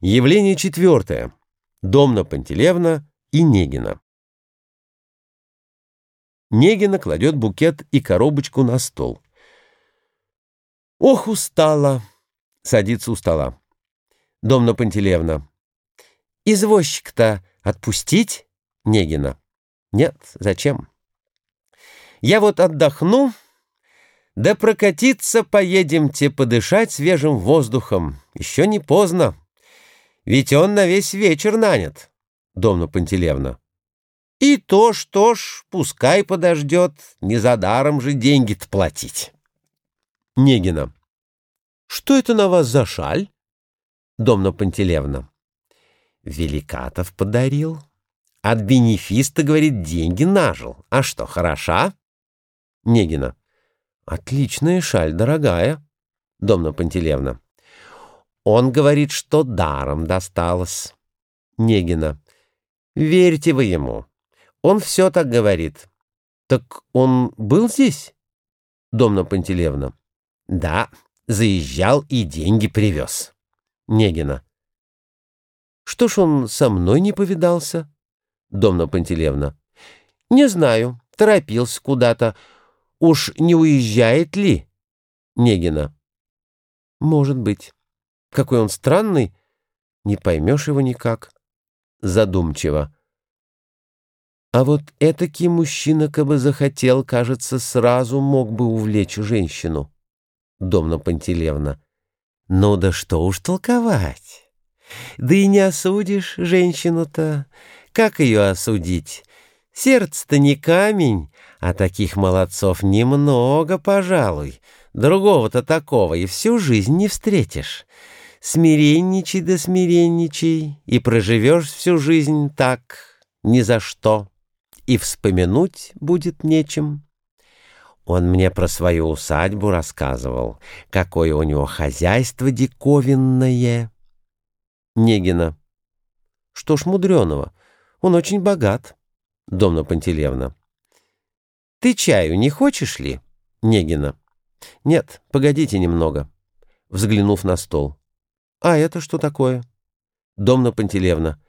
Явление четвертое. Домна Пантелевна и Негина. Негина кладет букет и коробочку на стол. «Ох, устала!» — садится у стола. Домна Пантелевна. «Извозчик-то отпустить?» Негина. «Нет, зачем?» «Я вот отдохну, да прокатиться поедемте подышать свежим воздухом. Еще не поздно». Ведь он на весь вечер нанят, Домна Пантелевна. И то, что ж, пускай подождет, не за даром же деньги-то платить. Негина. Что это на вас за шаль? Домна Пантелевна. Великатов подарил. От бенефиста, говорит, деньги нажил. А что, хороша? Негина. Отличная шаль, дорогая. Домна Пантелевна. Он говорит, что даром досталось. Негина. Верьте вы ему. Он все так говорит. Так он был здесь? Домна Пантелевна. Да, заезжал и деньги привез. Негина. Что ж он со мной не повидался? Домна Пантелевна. Не знаю, торопился куда-то. Уж не уезжает ли? Негина. Может быть. Какой он странный, не поймешь его никак. Задумчиво. А вот этакий мужчина, кабы захотел, кажется, сразу мог бы увлечь женщину. Домна Пантелевна. Ну да что уж толковать. Да и не осудишь женщину-то. Как ее осудить? Сердце-то не камень, а таких молодцов немного, пожалуй. Другого-то такого и всю жизнь не встретишь смиренничай да смиренничай, и проживешь всю жизнь так, ни за что, и вспомянуть будет нечем. Он мне про свою усадьбу рассказывал, какое у него хозяйство диковинное. Негина. Что ж мудреного, он очень богат, Домна Пантелевна. Ты чаю не хочешь ли? Негина. Нет, погодите немного. Взглянув на стол. «А это что такое?» «Домна Пантелевна».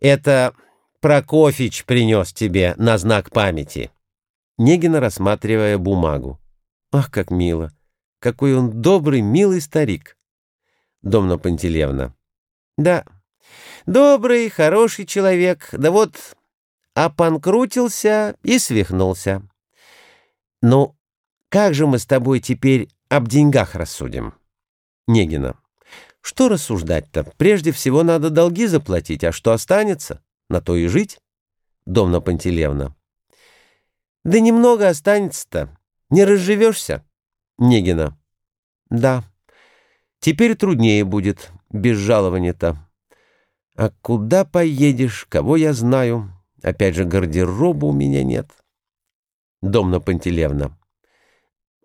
«Это Прокофич принес тебе на знак памяти». Негина, рассматривая бумагу. «Ах, как мило! Какой он добрый, милый старик!» Домна Пантелевна. «Да, добрый, хороший человек, да вот опанкрутился и свихнулся. Ну, как же мы с тобой теперь об деньгах рассудим?» Негина. Что рассуждать-то? Прежде всего надо долги заплатить, а что останется, на то и жить. Домна Пантелевна. Да немного останется-то. Не разживешься. Негина. Да. Теперь труднее будет, без жалования-то. А куда поедешь, кого я знаю? Опять же, гардероба у меня нет. Домна Пантелевна.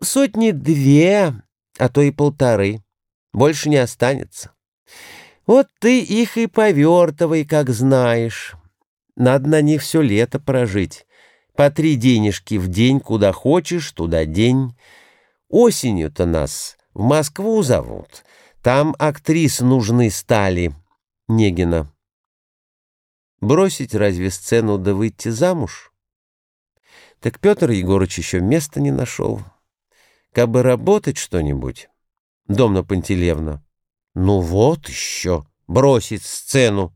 Сотни две, а то и полторы больше не останется. Вот ты их и повертывай, как знаешь. Надо на них все лето прожить. По три денежки в день, куда хочешь, туда день. Осенью-то нас в Москву зовут. Там актрис нужны стали. Негина. Бросить разве сцену да выйти замуж? Так Петр Егорыч еще места не нашел. Кабы работать что-нибудь... Домна Пантелевна. Ну вот еще, бросить сцену.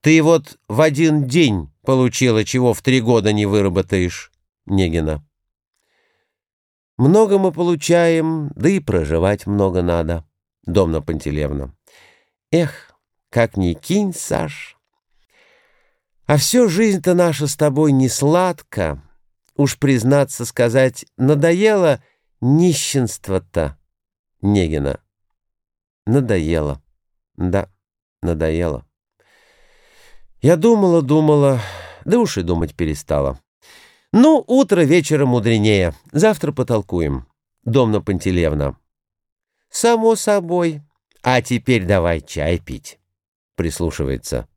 Ты вот в один день получила, чего в три года не выработаешь. Негина. Много мы получаем, да и проживать много надо. Домна Пантелевна. Эх, как ни кинь, Саш. А все жизнь-то наша с тобой не сладко. Уж признаться сказать, надоело нищенство-то. Негина. Надоело. Да, надоело. Я думала, думала, да уж и думать перестала. Ну, утро вечера мудренее. Завтра потолкуем. Домна Пантелевна. Само собой. А теперь давай чай пить. Прислушивается.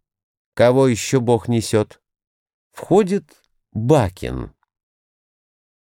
Кого еще Бог несет? Входит Бакин.